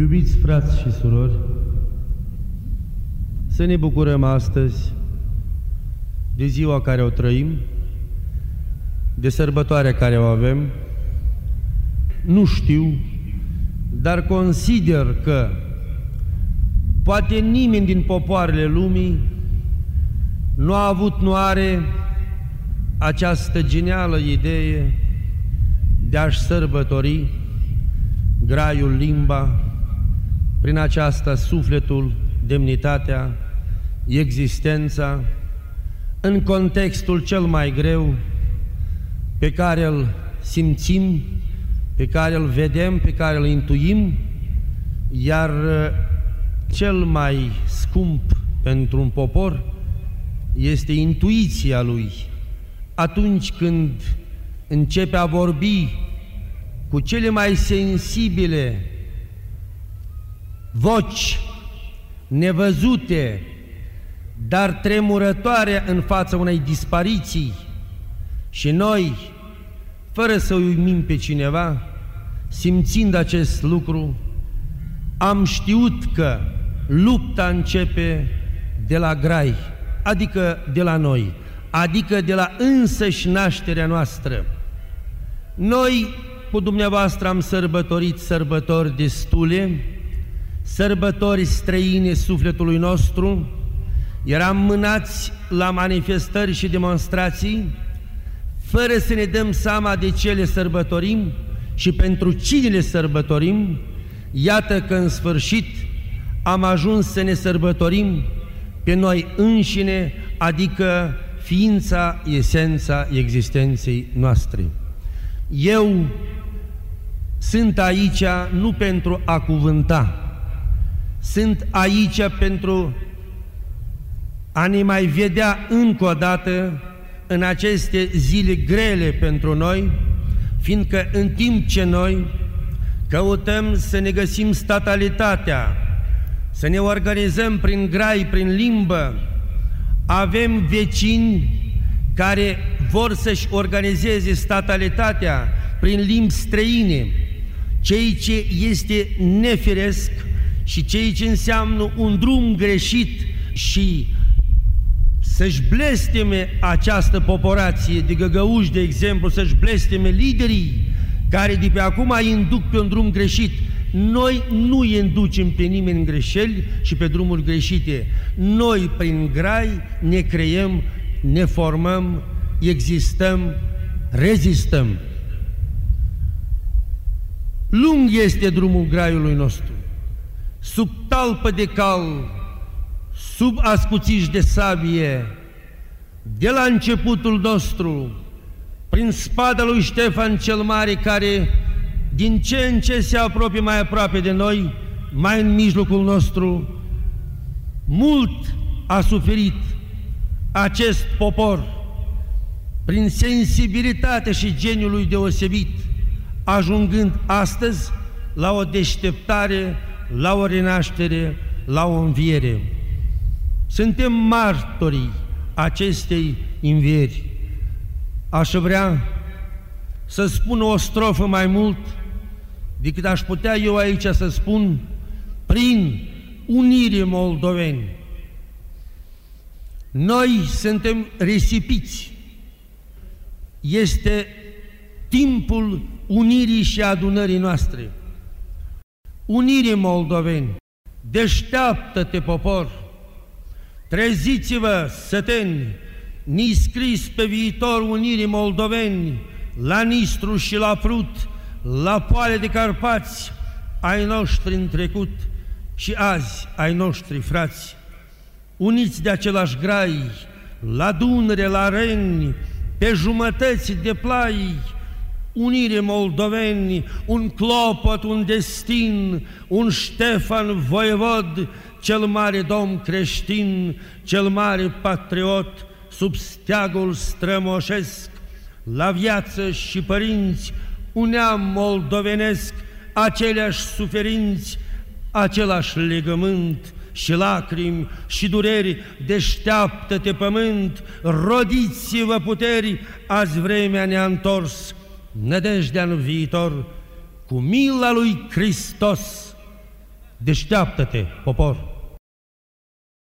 Iubiți frați și surori, să ne bucurăm astăzi de ziua care o trăim, de sărbătoarea care o avem. Nu știu, dar consider că poate nimeni din popoarele lumii nu a avut, nu are această genială idee de a-și sărbători graiul, limba, prin aceasta sufletul, demnitatea, existența, în contextul cel mai greu pe care îl simțim, pe care îl vedem, pe care îl intuim, iar uh, cel mai scump pentru un popor este intuiția lui. Atunci când începe a vorbi cu cele mai sensibile voci nevăzute, dar tremurătoare în fața unei dispariții și noi, fără să uimim pe cineva, simțind acest lucru, am știut că lupta începe de la grai, adică de la noi, adică de la însăși nașterea noastră. Noi cu dumneavoastră am sărbătorit sărbători destule, sărbători străine sufletului nostru, eram mânați la manifestări și demonstrații, fără să ne dăm seama de ce le sărbătorim și pentru cine le sărbătorim, iată că în sfârșit am ajuns să ne sărbătorim pe noi înșine, adică ființa, esența existenței noastre. Eu sunt aici nu pentru a cuvânta, sunt aici pentru a ne mai vedea încă o dată în aceste zile grele pentru noi, fiindcă în timp ce noi căutăm să ne găsim statalitatea, să ne organizăm prin grai, prin limbă, avem vecini care vor să-și organizeze statalitatea prin limbi străine, cei ce este nefiresc și cei ce înseamnă un drum greșit și să-și blesteme această poporație de găgăuși, de exemplu, să-și blesteme liderii care de pe acum îi induc pe un drum greșit. Noi nu îi inducem pe nimeni în greșeli și pe drumuri greșite. Noi, prin grai, ne creăm, ne formăm, existăm, rezistăm. Lung este drumul graiului nostru, sub talpă de cal, sub ascuțiș de sabie, de la începutul nostru, prin spada lui Ștefan cel Mare, care din ce în ce se apropie mai aproape de noi, mai în mijlocul nostru, mult a suferit acest popor prin sensibilitate și geniul lui deosebit, ajungând astăzi la o deșteptare, la o renaștere, la o înviere. Suntem martorii acestei învieri. Aș vrea să spun o strofă mai mult decât aș putea eu aici să spun prin unire moldoveni. Noi suntem risipiți. Este timpul unirii și adunării noastre. Unire moldoveni, deșteaptă-te popor, treziți-vă săteni, ni scris pe viitor unirii moldoveni, la Nistru și la Prut, la poale de Carpați, ai noștri în trecut și azi ai noștri frați, uniți de același grai, la Dunăre, la Reni, pe jumătăți de plai, unire moldoveni, un clopot, un destin, un Ștefan voievod, cel mare domn creștin, cel mare patriot, sub steagul strămoșesc, la viață și părinți, un neam moldovenesc, aceleași suferinți, același legământ și lacrimi și dureri, deșteaptă-te pământ, rodiți-vă puteri, azi vremea ne-a întors, nădejdea în viitor, cu mila lui Hristos Deșteaptă-te, popor!